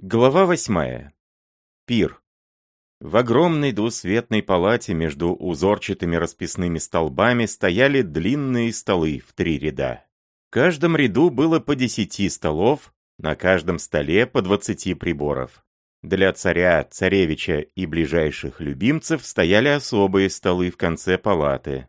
Глава восьмая. Пир. В огромной двусветной палате между узорчатыми расписными столбами стояли длинные столы в три ряда. В каждом ряду было по десяти столов, на каждом столе по двадцати приборов. Для царя, царевича и ближайших любимцев стояли особые столы в конце палаты.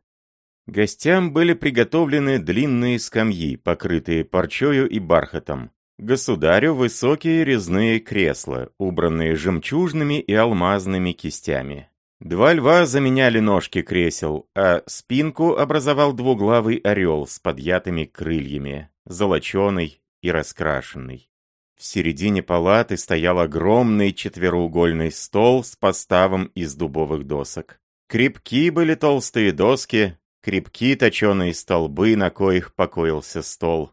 Гостям были приготовлены длинные скамьи, покрытые парчою и бархатом. Государю высокие резные кресла, убранные жемчужными и алмазными кистями. Два льва заменяли ножки кресел, а спинку образовал двуглавый орел с подъятыми крыльями, золоченый и раскрашенный. В середине палаты стоял огромный четвероугольный стол с поставом из дубовых досок. Крепки были толстые доски, крепки точеные столбы, на коих покоился стол.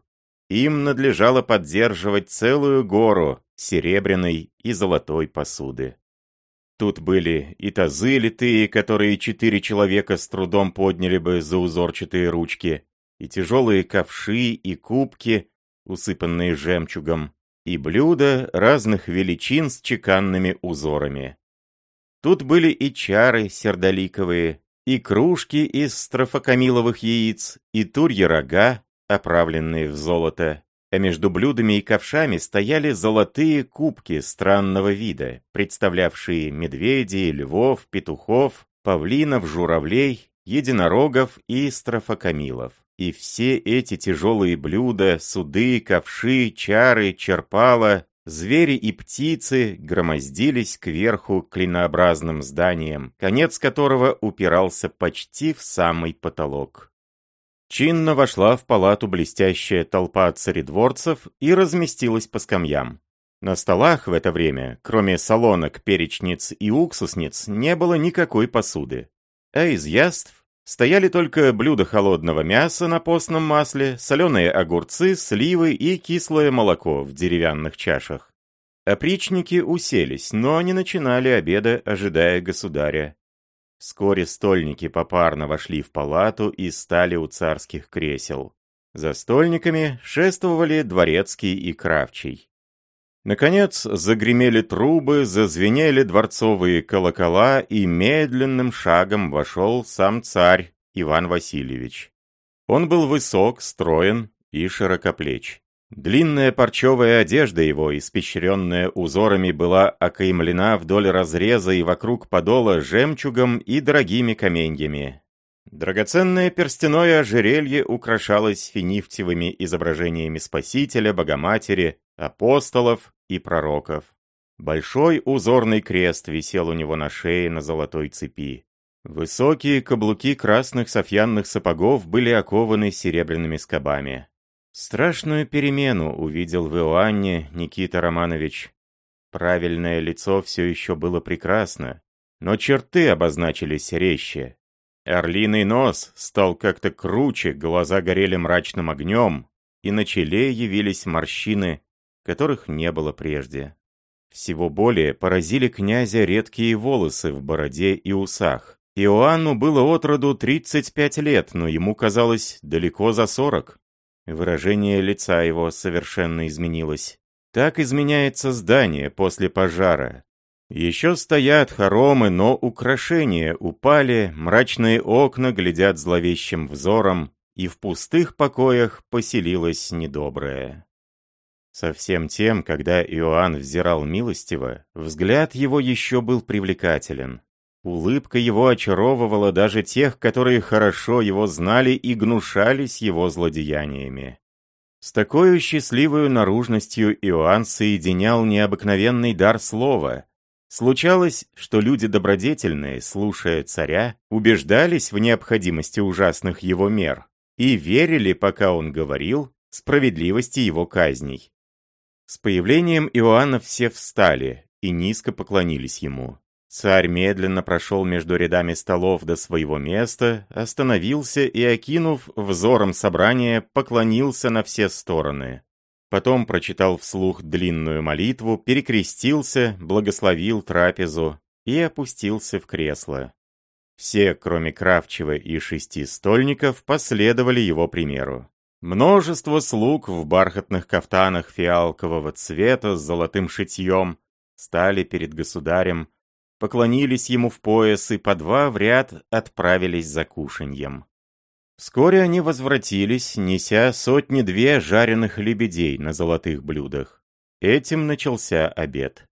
Им надлежало поддерживать целую гору серебряной и золотой посуды. Тут были и тазы литые, которые четыре человека с трудом подняли бы за узорчатые ручки, и тяжелые ковши и кубки, усыпанные жемчугом, и блюда разных величин с чеканными узорами. Тут были и чары сердоликовые, и кружки из строфокамиловых яиц, и турьи рога, оправленные в золото, а между блюдами и ковшами стояли золотые кубки странного вида, представлявшие медведей, львов, петухов, павлинов, журавлей, единорогов и строфокамилов. И все эти тяжелые блюда, суды, ковши, чары, черпала, звери и птицы громоздились кверху клинообразным зданием, конец которого упирался почти в самый потолок. Чинно вошла в палату блестящая толпа царедворцев и разместилась по скамьям. На столах в это время, кроме солонок, перечниц и уксусниц, не было никакой посуды. А из яств стояли только блюда холодного мяса на постном масле, соленые огурцы, сливы и кислое молоко в деревянных чашах. Опричники уселись, но не начинали обеда, ожидая государя. Вскоре стольники попарно вошли в палату и стали у царских кресел. За стольниками шествовали дворецкий и кравчий. Наконец загремели трубы, зазвенели дворцовые колокола, и медленным шагом вошел сам царь Иван Васильевич. Он был высок, строен и широкоплеч. Длинная парчевая одежда его, испещренная узорами, была окаймлена вдоль разреза и вокруг подола жемчугом и дорогими каменьями. Драгоценное перстяное ожерелье украшалось финифтевыми изображениями Спасителя, Богоматери, апостолов и пророков. Большой узорный крест висел у него на шее на золотой цепи. Высокие каблуки красных софьянных сапогов были окованы серебряными скобами. Страшную перемену увидел в Иоанне Никита Романович. Правильное лицо все еще было прекрасно, но черты обозначились резче. Орлиный нос стал как-то круче, глаза горели мрачным огнем, и на челе явились морщины, которых не было прежде. Всего более поразили князя редкие волосы в бороде и усах. Иоанну было от роду 35 лет, но ему казалось далеко за 40. Выражение лица его совершенно изменилось. Так изменяется здание после пожара. Еще стоят хоромы, но украшения упали, мрачные окна глядят зловещим взором, и в пустых покоях поселилось недоброе. Совсем тем, когда Иоанн взирал милостиво, взгляд его еще был привлекателен. Улыбка его очаровывала даже тех, которые хорошо его знали и гнушались его злодеяниями. С такой счастливой наружностью Иоанн соединял необыкновенный дар слова. Случалось, что люди добродетельные, слушая царя, убеждались в необходимости ужасных его мер и верили, пока он говорил, справедливости его казней. С появлением Иоанна все встали и низко поклонились ему. Царь медленно прошел между рядами столов до своего места, остановился и, окинув взором собрания, поклонился на все стороны. Потом прочитал вслух длинную молитву, перекрестился, благословил трапезу и опустился в кресло. Все, кроме Кравчева и шести стольников, последовали его примеру. Множество слуг в бархатных кафтанах фиалкового цвета с золотым шитьем стали перед государем, поклонились ему в пояс и по два в ряд отправились за кушаньем. Вскоре они возвратились, неся сотни-две жареных лебедей на золотых блюдах. Этим начался обед.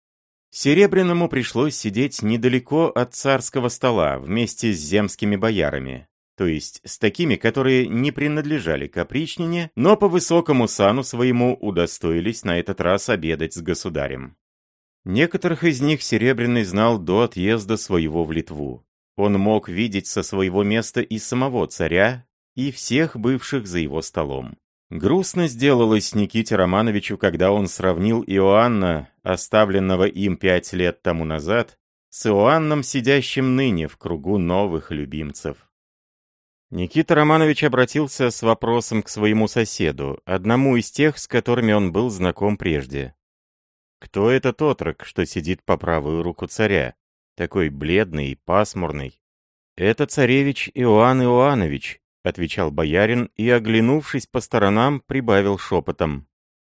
Серебряному пришлось сидеть недалеко от царского стола вместе с земскими боярами то есть с такими, которые не принадлежали Капричнине, но по высокому сану своему удостоились на этот раз обедать с государем. Некоторых из них Серебряный знал до отъезда своего в Литву. Он мог видеть со своего места и самого царя, и всех бывших за его столом. Грустно сделалось Никите Романовичу, когда он сравнил Иоанна, оставленного им пять лет тому назад, с Иоанном, сидящим ныне в кругу новых любимцев. Никита Романович обратился с вопросом к своему соседу, одному из тех, с которыми он был знаком прежде. «Кто этот отрок, что сидит по правую руку царя? Такой бледный и пасмурный?» «Это царевич Иоанн Иоанович», — отвечал боярин и, оглянувшись по сторонам, прибавил шепотом.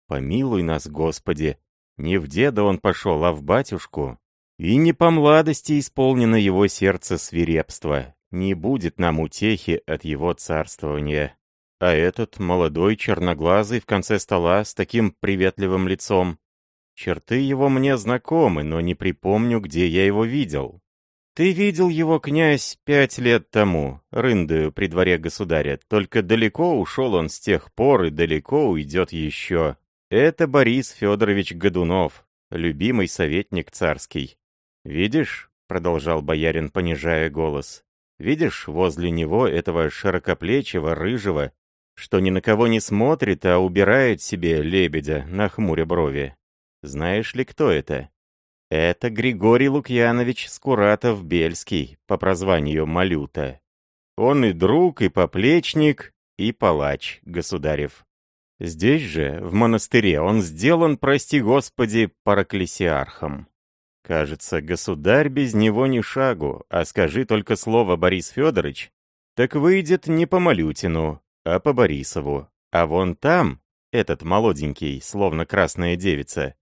«Помилуй нас, Господи! Не в деда он пошел, а в батюшку. И не по младости исполнено его сердце свирепства, не будет нам утехи от его царствования. А этот молодой черноглазый в конце стола с таким приветливым лицом. Черты его мне знакомы, но не припомню, где я его видел. Ты видел его, князь, пять лет тому, рындою при дворе государя, только далеко ушел он с тех пор и далеко уйдет еще. Это Борис Федорович Годунов, любимый советник царский. «Видишь?» — продолжал боярин, понижая голос. Видишь возле него этого широкоплечего, рыжего, что ни на кого не смотрит, а убирает себе лебедя на хмуре брови? Знаешь ли, кто это? Это Григорий Лукьянович Скуратов-Бельский, по прозванию Малюта. Он и друг, и поплечник, и палач, государев. Здесь же, в монастыре, он сделан, прости господи, параклесиархом. Кажется, государь без него ни шагу, а скажи только слово Борис Федорович, так выйдет не по Малютину, а по Борисову. А вон там, этот молоденький, словно красная девица,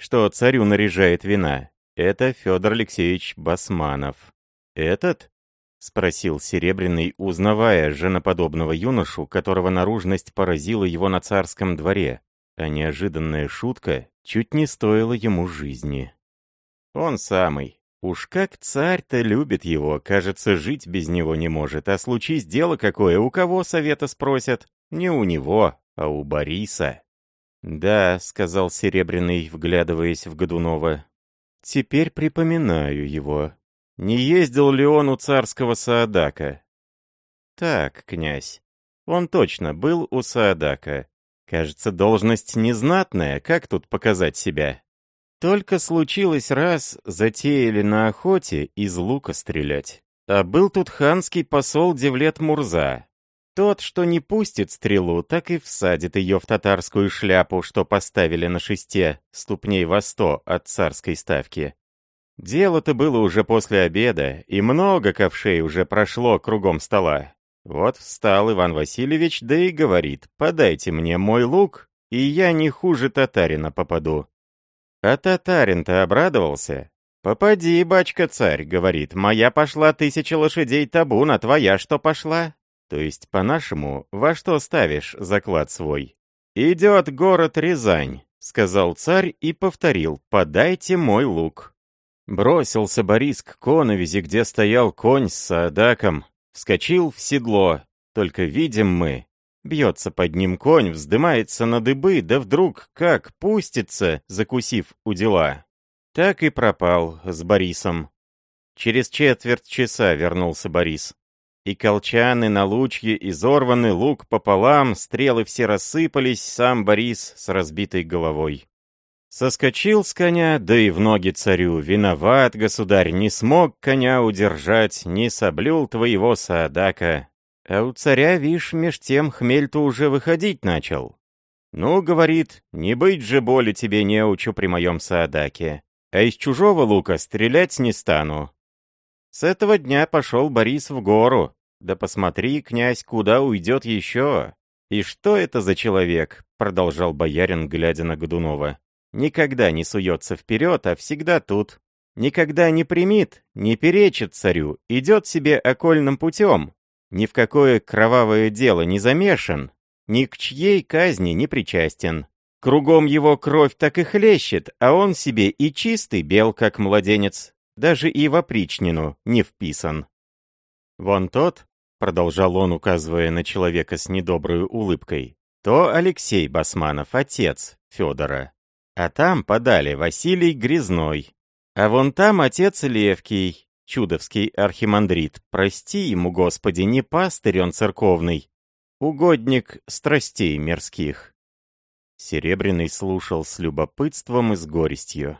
что царю наряжает вина, это Федор Алексеевич Басманов. Этот? — спросил Серебряный, узнавая женоподобного юношу, которого наружность поразила его на царском дворе, а неожиданная шутка чуть не стоила ему жизни. Он самый. Уж как царь-то любит его, кажется, жить без него не может, а случись дело какое, у кого совета спросят? Не у него, а у Бориса. «Да», — сказал Серебряный, вглядываясь в Годунова. «Теперь припоминаю его. Не ездил ли он у царского Саадака?» «Так, князь, он точно был у Саадака. Кажется, должность незнатная, как тут показать себя?» Только случилось раз, затеяли на охоте из лука стрелять. А был тут ханский посол Девлет Мурза. Тот, что не пустит стрелу, так и всадит ее в татарскую шляпу, что поставили на шесте, ступней во сто от царской ставки. Дело-то было уже после обеда, и много ковшей уже прошло кругом стола. Вот встал Иван Васильевич, да и говорит, подайте мне мой лук, и я не хуже татарина попаду. А татарин-то обрадовался. «Попади, бачка-царь», — говорит, — «моя пошла тысяча лошадей табун, а твоя что пошла?» То есть, по-нашему, во что ставишь заклад свой? «Идет город Рязань», — сказал царь и повторил, «подайте мой лук». Бросился Борис к коновизе, где стоял конь с садаком, вскочил в седло. Только видим мы, Бьется под ним конь, вздымается на дыбы, да вдруг как пустится, закусив у дела. Так и пропал с Борисом. Через четверть часа вернулся Борис. И колчаны на лучье изорваны, лук пополам, стрелы все рассыпались, сам Борис с разбитой головой. Соскочил с коня, да и в ноги царю. Виноват, государь, не смог коня удержать, не соблюл твоего садака. А у царя, вишь, меж тем хмель-то уже выходить начал. «Ну, — говорит, — не быть же боли тебе неучу при моем саадаке, а из чужого лука стрелять не стану». С этого дня пошел Борис в гору. Да посмотри, князь, куда уйдет еще. «И что это за человек?» — продолжал боярин, глядя на Годунова. «Никогда не суется вперед, а всегда тут. Никогда не примит, не перечит царю, идет себе окольным путем. Ни в какое кровавое дело не замешан, ни к чьей казни не причастен. Кругом его кровь так и хлещет, а он себе и чистый бел, как младенец, даже и в опричнину не вписан. Вон тот, продолжал он, указывая на человека с недоброй улыбкой, то Алексей Басманов, отец Федора. А там подали Василий Грязной. А вон там отец Левкий, чудовский архимандрит. Прости ему, Господи, не пастырь он церковный, угодник страстей мирских. Серебряный слушал с любопытством и с горестью.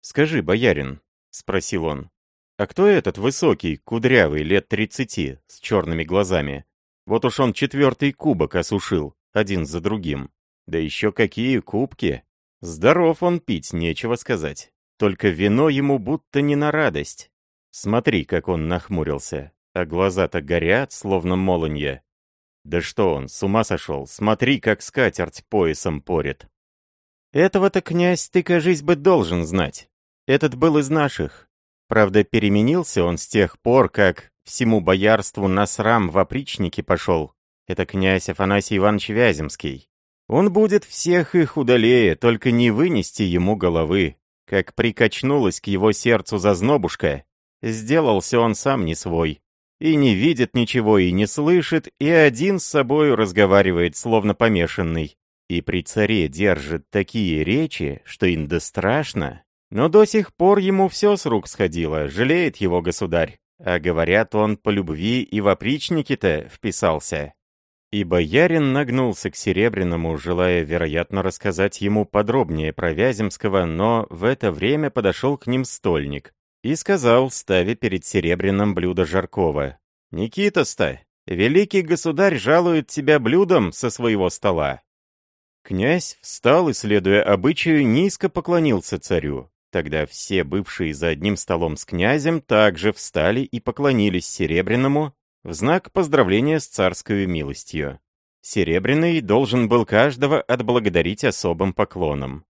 «Скажи, боярин», — спросил он, — «а кто этот высокий, кудрявый, лет тридцати, с черными глазами? Вот уж он четвертый кубок осушил, один за другим. Да еще какие кубки! Здоров он пить, нечего сказать. Только вино ему будто не на радость. Смотри, как он нахмурился, а глаза-то горят, словно молонья. Да что он, с ума сошел? Смотри, как скатерть поясом порит. Этого-то, князь, ты, кажись бы, должен знать. Этот был из наших. Правда, переменился он с тех пор, как всему боярству на срам в опричнике пошел. Это князь Афанасий Иванович Вяземский. Он будет всех их удалее, только не вынести ему головы. Как прикачнулась к его сердцу зазнобушка, сделался он сам не свой и не видит ничего, и не слышит, и один с собой разговаривает, словно помешанный. И при царе держит такие речи, что им да страшно. Но до сих пор ему все с рук сходило, жалеет его государь. А говорят, он по любви и в опричники-то вписался. И боярин нагнулся к Серебряному, желая, вероятно, рассказать ему подробнее про Вяземского, но в это время подошел к ним стольник, и сказал, ставя перед серебряным блюдо Жаркова. «Никита-ста, великий государь жалует тебя блюдом со своего стола». Князь встал и, следуя обычаю, низко поклонился царю. Тогда все бывшие за одним столом с князем также встали и поклонились Серебряному в знак поздравления с царской милостью. Серебряный должен был каждого отблагодарить особым поклоном.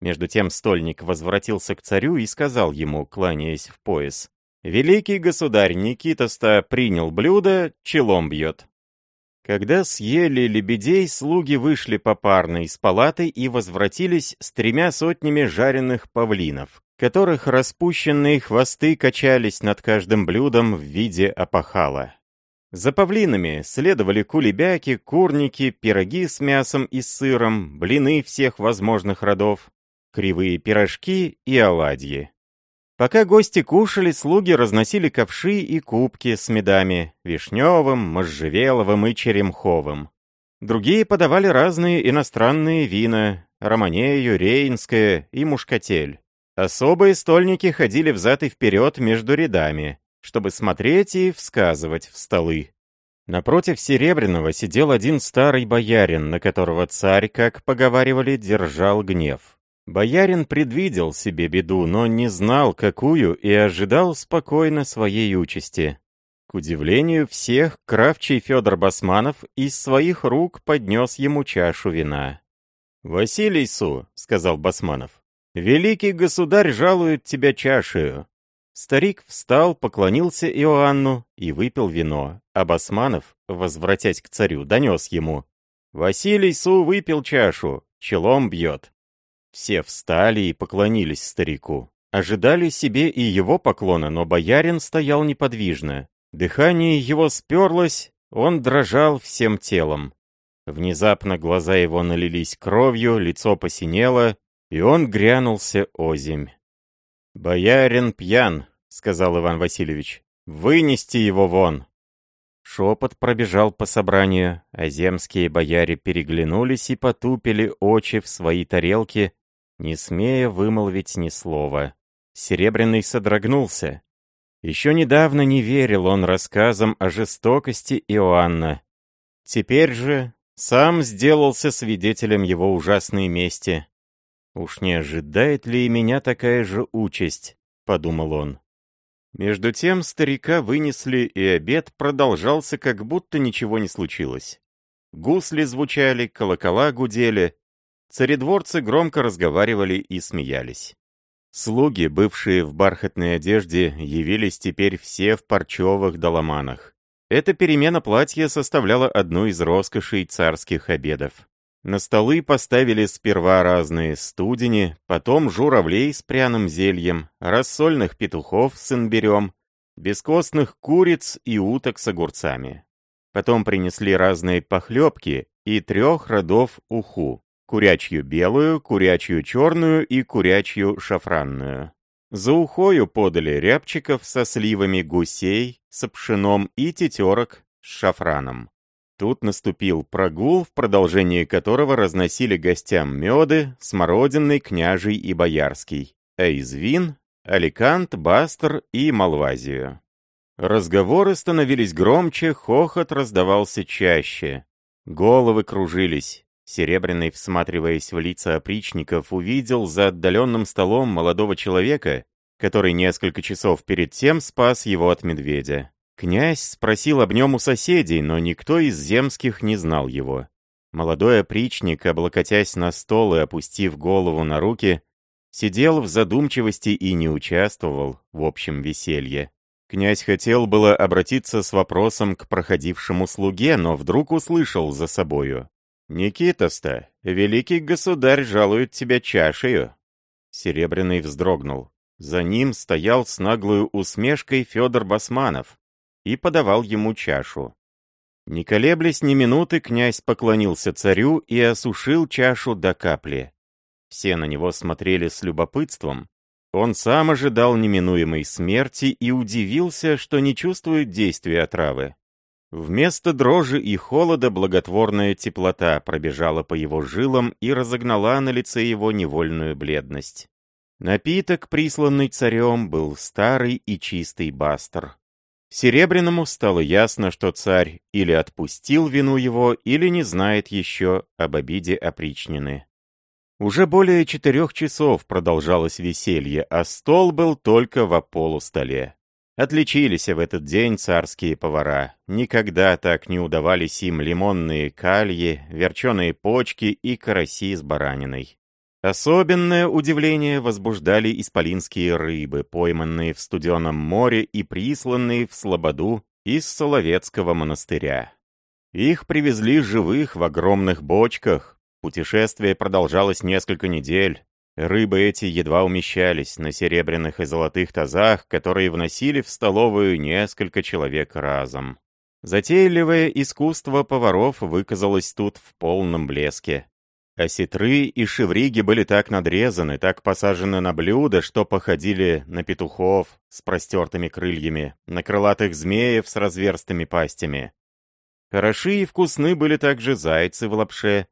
Между тем стольник возвратился к царю и сказал ему, кланяясь в пояс, «Великий государь Никитоста принял блюдо, челом бьет». Когда съели лебедей, слуги вышли попарно из палаты и возвратились с тремя сотнями жареных павлинов, которых распущенные хвосты качались над каждым блюдом в виде опахала. За павлинами следовали кулебяки, курники, пироги с мясом и сыром, блины всех возможных родов, кривые пирожки и оладьи. Пока гости кушали, слуги разносили ковши и кубки с медами, вишневым, можжевеловым и черемховым. Другие подавали разные иностранные вина, романею, рейнское и мушкатель. Особые стольники ходили взад и вперед между рядами, чтобы смотреть и всказывать в столы. Напротив Серебряного сидел один старый боярин, на которого царь, как поговаривали, держал гнев. Боярин предвидел себе беду, но не знал, какую, и ожидал спокойно своей участи. К удивлению всех, кравчий Федор Басманов из своих рук поднес ему чашу вина. «Василий Су», — сказал Басманов, — «великий государь жалует тебя чашею». Старик встал, поклонился Иоанну и выпил вино, а Басманов, возвратясь к царю, донес ему. «Василий Су выпил чашу, челом бьет». Все встали и поклонились старику. Ожидали себе и его поклона, но боярин стоял неподвижно. Дыхание его сперлось, он дрожал всем телом. Внезапно глаза его налились кровью, лицо посинело, и он грянулся озимь. «Боярин пьян», — сказал Иван Васильевич. «Вынести его вон!» Шепот пробежал по собранию, а земские бояре переглянулись и потупили очи в свои тарелки, не смея вымолвить ни слова. Серебряный содрогнулся. Еще недавно не верил он рассказам о жестокости Иоанна. Теперь же сам сделался свидетелем его ужасной мести. «Уж не ожидает ли и меня такая же участь?» — подумал он. Между тем старика вынесли, и обед продолжался, как будто ничего не случилось. гусли звучали, колокола гудели. Царедворцы громко разговаривали и смеялись. Слуги, бывшие в бархатной одежде, явились теперь все в парчевых доломанах. Эта перемена платья составляла одну из роскошей царских обедов. На столы поставили сперва разные студени, потом журавлей с пряным зельем, рассольных петухов с имбирем, бескостных куриц и уток с огурцами. Потом принесли разные похлебки и трех родов уху курячью белую, курячью черную и курячью шафранную. За ухою подали рябчиков со сливами гусей, с пшеном и тетерок с шафраном. Тут наступил прогул, в продолжении которого разносили гостям меды, смородинный, княжий и боярский, а из вин — аликант, бастер и малвазию. Разговоры становились громче, хохот раздавался чаще. Головы кружились. Серебряный, всматриваясь в лица опричников, увидел за отдаленным столом молодого человека, который несколько часов перед тем спас его от медведя. Князь спросил об нем у соседей, но никто из земских не знал его. Молодой опричник, облокотясь на стол и опустив голову на руки, сидел в задумчивости и не участвовал в общем веселье. Князь хотел было обратиться с вопросом к проходившему слуге, но вдруг услышал за собою. «Никитоста, великий государь жалует тебя чашею!» Серебряный вздрогнул. За ним стоял с наглой усмешкой Федор Басманов и подавал ему чашу. Не колеблясь ни минуты, князь поклонился царю и осушил чашу до капли. Все на него смотрели с любопытством. Он сам ожидал неминуемой смерти и удивился, что не чувствует действия отравы. Вместо дрожи и холода благотворная теплота пробежала по его жилам и разогнала на лице его невольную бледность. Напиток, присланный царем, был старый и чистый бастер. Серебряному стало ясно, что царь или отпустил вину его, или не знает еще об обиде опричнины. Уже более четырех часов продолжалось веселье, а стол был только в полустоле. Отличились в этот день царские повара. Никогда так не удавались им лимонные кальи, верченые почки и караси с бараниной. Особенное удивление возбуждали исполинские рыбы, пойманные в студеном море и присланные в Слободу из Соловецкого монастыря. Их привезли живых в огромных бочках. Путешествие продолжалось несколько недель. Рыбы эти едва умещались на серебряных и золотых тазах, которые вносили в столовую несколько человек разом. Затейливое искусство поваров выказалось тут в полном блеске. Осетры и шевриги были так надрезаны, так посажены на блюда, что походили на петухов с простертыми крыльями, на крылатых змеев с разверстыми пастями. Хороши и вкусны были также зайцы в лапше,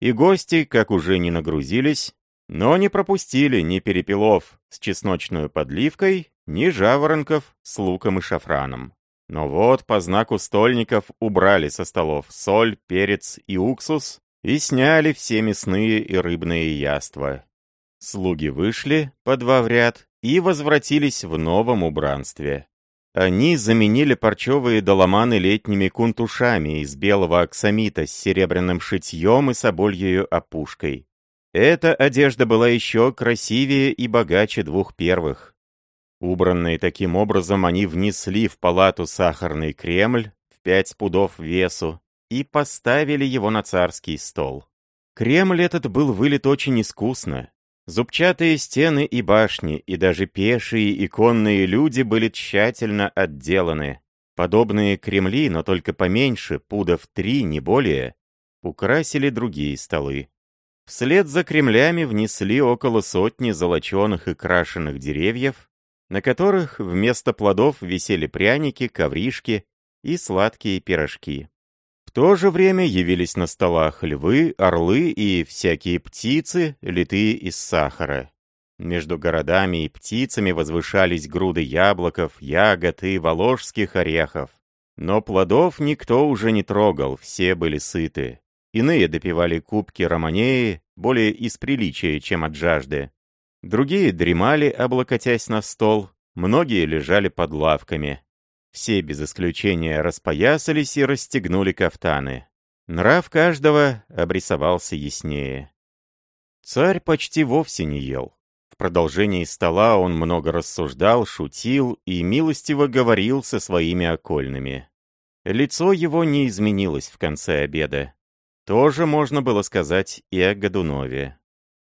и гости, как уже не нагрузились, но не пропустили ни перепелов с чесночной подливкой, ни жаворонков с луком и шафраном. Но вот по знаку стольников убрали со столов соль, перец и уксус и сняли все мясные и рыбные яства. Слуги вышли по два в ряд и возвратились в новом убранстве. Они заменили парчевые доломаны летними кунтушами из белого аксамита с серебряным шитьем и собольею опушкой. Эта одежда была еще красивее и богаче двух первых. Убранные таким образом, они внесли в палату сахарный кремль в пять пудов весу и поставили его на царский стол. Кремль этот был вылит очень искусно. Зубчатые стены и башни, и даже пешие и конные люди были тщательно отделаны. Подобные кремли, но только поменьше, пудов три, не более, украсили другие столы. Вслед за кремлями внесли около сотни золоченых и крашеных деревьев, на которых вместо плодов висели пряники, ковришки и сладкие пирожки. В то же время явились на столах львы, орлы и всякие птицы, литые из сахара. Между городами и птицами возвышались груды яблоков, ягод и воложских орехов. Но плодов никто уже не трогал, все были сыты. Иные допивали кубки романеи, более из приличия, чем от жажды. Другие дремали, облокотясь на стол, многие лежали под лавками. Все без исключения распоясались и расстегнули кафтаны. Нрав каждого обрисовался яснее. Царь почти вовсе не ел. В продолжении стола он много рассуждал, шутил и милостиво говорил со своими окольными. Лицо его не изменилось в конце обеда. Тоже можно было сказать и о Годунове.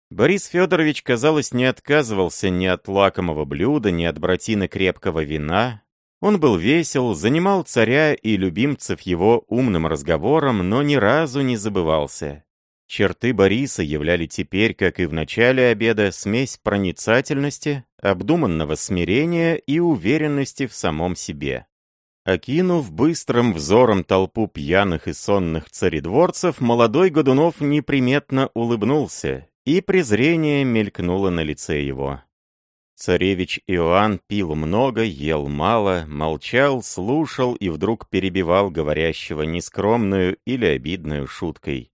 Борис Федорович, казалось, не отказывался ни от лакомого блюда, ни от братины крепкого вина. Он был весел, занимал царя и любимцев его умным разговором, но ни разу не забывался. Черты Бориса являли теперь, как и в начале обеда, смесь проницательности, обдуманного смирения и уверенности в самом себе. Окинув быстрым взором толпу пьяных и сонных царедворцев, молодой Годунов неприметно улыбнулся, и презрение мелькнуло на лице его. Царевич Иоанн пил много, ел мало, молчал, слушал и вдруг перебивал говорящего нескромную или обидную шуткой.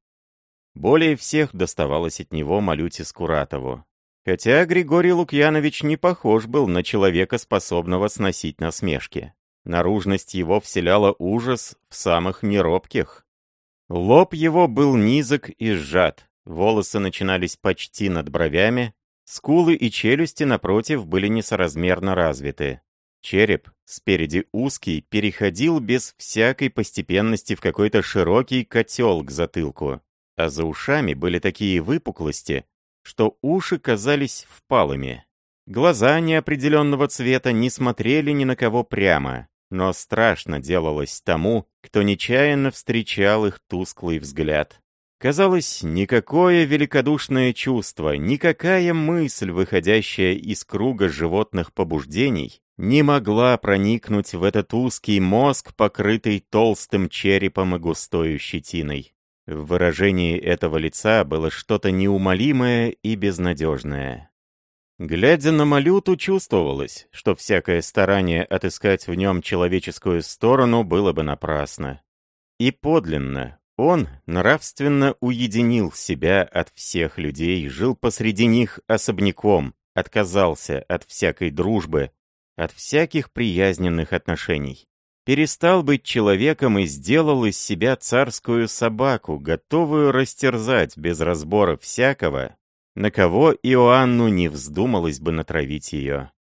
Более всех доставалось от него Малюте Скуратову. Хотя Григорий Лукьянович не похож был на человека, способного сносить насмешки. Наружность его вселяла ужас в самых неробких. Лоб его был низок и сжат, волосы начинались почти над бровями, скулы и челюсти, напротив, были несоразмерно развиты. Череп, спереди узкий, переходил без всякой постепенности в какой-то широкий котел к затылку, а за ушами были такие выпуклости, что уши казались впалыми. Глаза неопределенного цвета не смотрели ни на кого прямо, но страшно делалось тому, кто нечаянно встречал их тусклый взгляд. Казалось, никакое великодушное чувство, никакая мысль, выходящая из круга животных побуждений, не могла проникнуть в этот узкий мозг, покрытый толстым черепом и густою щетиной. В выражении этого лица было что-то неумолимое и безнадежное. Глядя на Малюту, чувствовалось, что всякое старание отыскать в нем человеческую сторону было бы напрасно. И подлинно, он нравственно уединил себя от всех людей, жил посреди них особняком, отказался от всякой дружбы, от всяких приязненных отношений. Перестал быть человеком и сделал из себя царскую собаку, готовую растерзать без разбора всякого, на кого Иоанну не вздумалось бы натравить ее.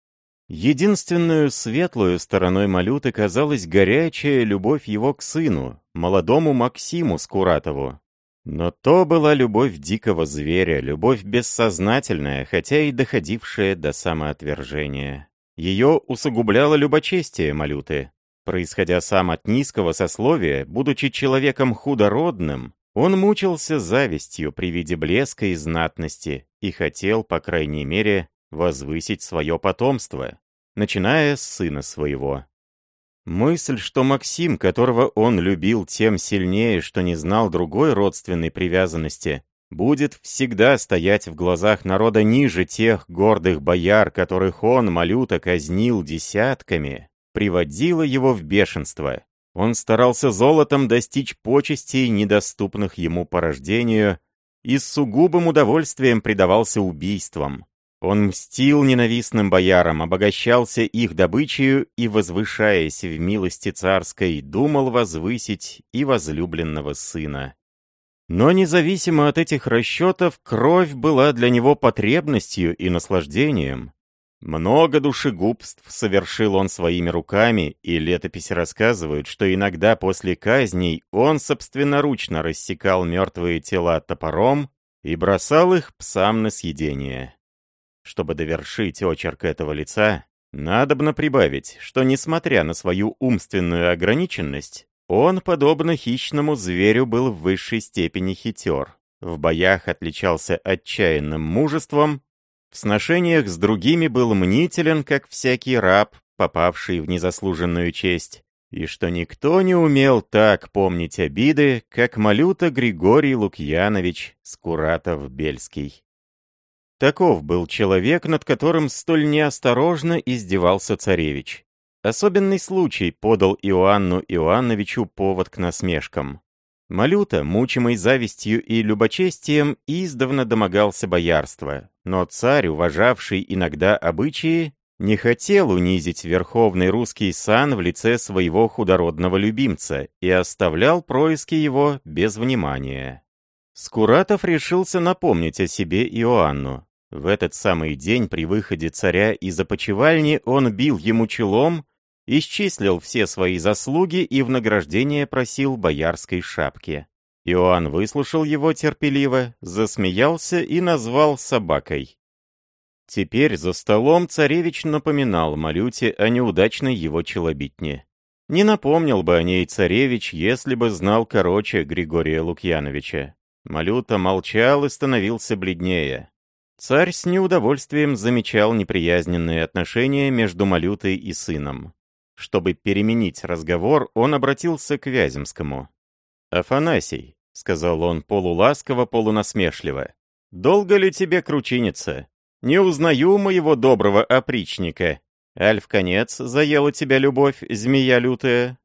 Единственную светлую стороной Малюты казалась горячая любовь его к сыну, молодому Максиму Скуратову. Но то была любовь дикого зверя, любовь бессознательная, хотя и доходившая до самоотвержения. Ее усугубляло любочестие Малюты. Происходя сам от низкого сословия, будучи человеком худородным, он мучился завистью при виде блеска и знатности и хотел, по крайней мере, возвысить свое потомство, начиная с сына своего. Мысль, что Максим, которого он любил тем сильнее, что не знал другой родственной привязанности, будет всегда стоять в глазах народа ниже тех гордых бояр, которых он, Малюта, казнил десятками, приводила его в бешенство. Он старался золотом достичь почестей, недоступных ему по рождению, и с сугубым удовольствием предавался убийствам. Он мстил ненавистным боярам, обогащался их добычею и, возвышаясь в милости царской, думал возвысить и возлюбленного сына. Но независимо от этих расчетов, кровь была для него потребностью и наслаждением. Много душегубств совершил он своими руками, и летописи рассказывают, что иногда после казней он собственноручно рассекал мертвые тела топором и бросал их псам на съедение. Чтобы довершить очерк этого лица, надобно прибавить, что, несмотря на свою умственную ограниченность, он, подобно хищному зверю, был в высшей степени хитер. В боях отличался отчаянным мужеством в сношениях с другими был мнителен, как всякий раб, попавший в незаслуженную честь, и что никто не умел так помнить обиды, как Малюта Григорий Лукьянович Скуратов-Бельский. Таков был человек, над которым столь неосторожно издевался царевич. Особенный случай подал Иоанну Иоанновичу повод к насмешкам. Малюта, мучимый завистью и любочестием, издавна домогался боярства, но царь, уважавший иногда обычаи, не хотел унизить верховный русский сан в лице своего худородного любимца и оставлял происки его без внимания. Скуратов решился напомнить о себе Иоанну. В этот самый день при выходе царя из опочивальни он бил ему челом, исчислил все свои заслуги и в награждение просил боярской шапки. Иоанн выслушал его терпеливо, засмеялся и назвал собакой. Теперь за столом царевич напоминал Малюте о неудачной его челобитне. Не напомнил бы о ней царевич, если бы знал короче Григория Лукьяновича. Малюта молчал и становился бледнее. Царь с неудовольствием замечал неприязненные отношения между Малютой и сыном. Чтобы переменить разговор, он обратился к Вяземскому. «Афанасий», — сказал он полуласково, полунасмешливо, — «долго ли тебе кручиниться? Не узнаю моего доброго опричника. Аль в конец заела тебя любовь, змея лютая».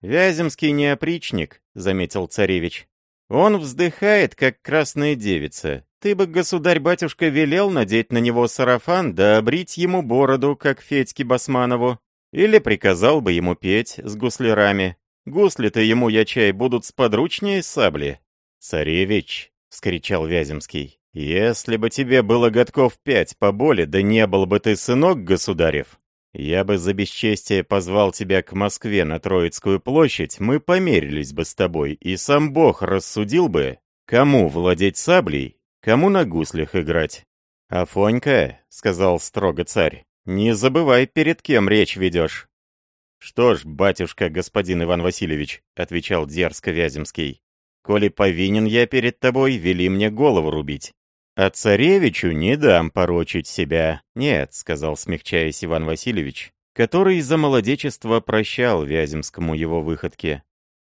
«Вяземский не опричник», — заметил царевич. «Он вздыхает, как красная девица. Ты бы, государь-батюшка, велел надеть на него сарафан да обрить ему бороду, как Федьке Басманову. Или приказал бы ему петь с гуслярами. Гусли-то ему, я чай, будут сподручнее сабли. «Царевич!» — вскричал Вяземский. «Если бы тебе было годков пять поболе, да не был бы ты сынок государев, я бы за бесчестие позвал тебя к Москве на Троицкую площадь, мы померились бы с тобой, и сам Бог рассудил бы, кому владеть саблей, кому на гуслях играть». «Афонька», — сказал строго царь, — «не забывай, перед кем речь ведешь». «Что ж, батюшка, господин Иван Васильевич», — отвечал дерзко Вяземский, «коли повинен я перед тобой, вели мне голову рубить. А царевичу не дам порочить себя». «Нет», — сказал, смягчаясь Иван Васильевич, который за молодечество прощал Вяземскому его выходке.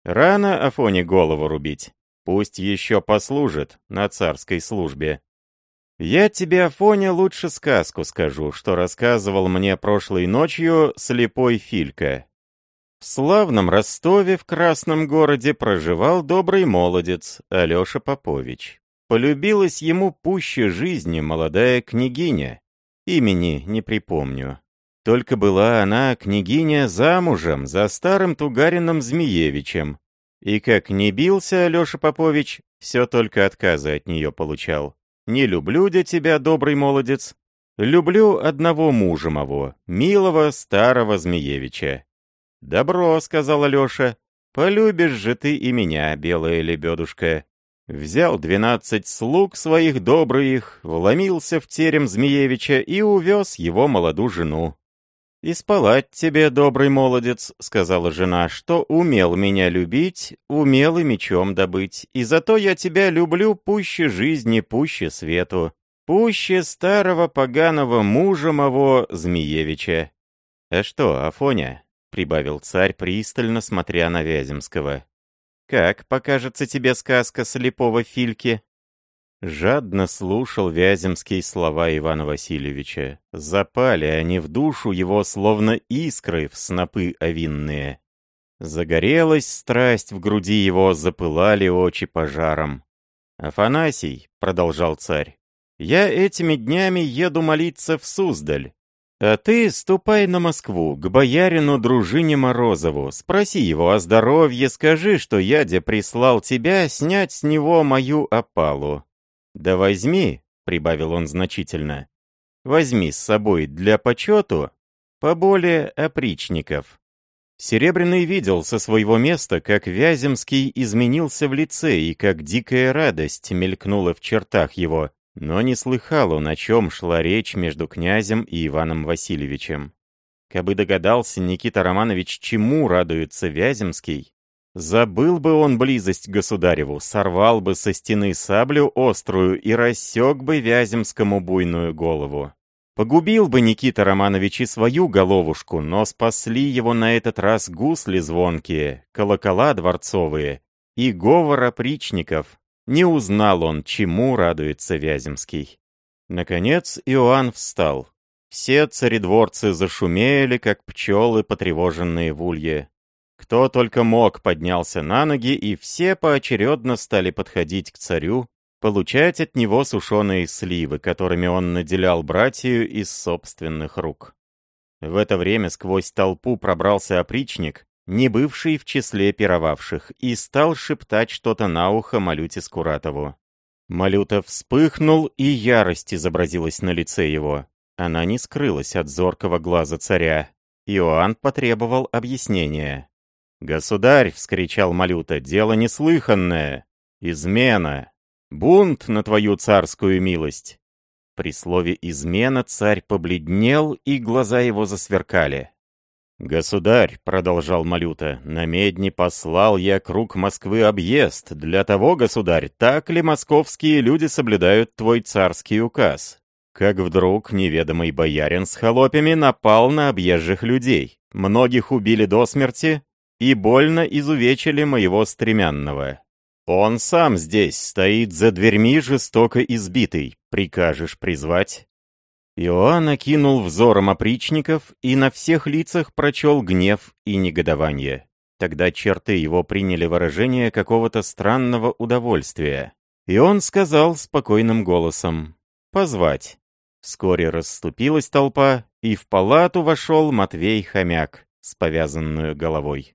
«Рано Афоне голову рубить. Пусть еще послужит на царской службе. Я тебе, Афоня, лучше сказку скажу, что рассказывал мне прошлой ночью слепой Филька. В славном Ростове в Красном городе проживал добрый молодец Алеша Попович. Полюбилась ему пуще жизни молодая княгиня. Имени не припомню. Только была она, княгиня, замужем за старым тугарином Змеевичем. И как не бился Алеша Попович, все только отказы от нее получал. Не люблю я тебя, добрый молодец. Люблю одного мужа моего, милого старого Змеевича. Добро, сказала Леша. Полюбишь же ты и меня, белая лебедушка. Взял двенадцать слуг своих добрых, вломился в терем Змеевича и увез его молоду жену. «И спалать тебе, добрый молодец», — сказала жена, «что умел меня любить, умел и мечом добыть, и зато я тебя люблю пуще жизни, пуще свету, пуще старого поганого мужа моего Змеевича». «А что, Афоня?» — прибавил царь, пристально смотря на Вяземского. «Как покажется тебе сказка слепого Фильки?» Жадно слушал Вяземский слова Ивана Васильевича. Запали они в душу его, словно искры в снопы овинные. Загорелась страсть в груди его, запылали очи пожаром. «Афанасий», — продолжал царь, — «я этими днями еду молиться в Суздаль. А ты ступай на Москву, к боярину дружине Морозову, спроси его о здоровье, скажи, что ядя прислал тебя снять с него мою опалу. «Да возьми», — прибавил он значительно, — «возьми с собой для почету поболее опричников». Серебряный видел со своего места, как Вяземский изменился в лице и как дикая радость мелькнула в чертах его, но не слыхал он, о чем шла речь между князем и Иваном Васильевичем. Кабы догадался Никита Романович, чему радуется Вяземский, Забыл бы он близость государеву, сорвал бы со стены саблю острую и рассек бы Вяземскому буйную голову. Погубил бы Никита Романович и свою головушку, но спасли его на этот раз гусли звонкие, колокола дворцовые и говор опричников. Не узнал он, чему радуется Вяземский. Наконец Иоанн встал. Все царедворцы зашумели, как пчелы, потревоженные в улье. Кто только мог поднялся на ноги, и все поочередно стали подходить к царю, получать от него сушеные сливы, которыми он наделял братью из собственных рук. В это время сквозь толпу пробрался опричник, не бывший в числе пировавших, и стал шептать что-то на ухо Малюте Скуратову. Малюта вспыхнул, и ярость изобразилась на лице его. Она не скрылась от зоркого глаза царя. Иоанн потребовал объяснения. «Государь!» — вскричал Малюта. «Дело неслыханное! Измена! Бунт на твою царскую милость!» При слове «измена» царь побледнел, и глаза его засверкали. «Государь», — продолжал Малюта, — «на медне послал я круг Москвы объезд. Для того, государь, так ли московские люди соблюдают твой царский указ? Как вдруг неведомый боярин с холопями напал на объезжих людей. Многих убили до смерти и больно изувечили моего стремянного. Он сам здесь стоит за дверьми жестоко избитый. Прикажешь призвать?» Иоанн окинул взором опричников и на всех лицах прочел гнев и негодование. Тогда черты его приняли выражение какого-то странного удовольствия. И он сказал спокойным голосом «Позвать». Вскоре расступилась толпа, и в палату вошел Матвей Хомяк с повязанную головой.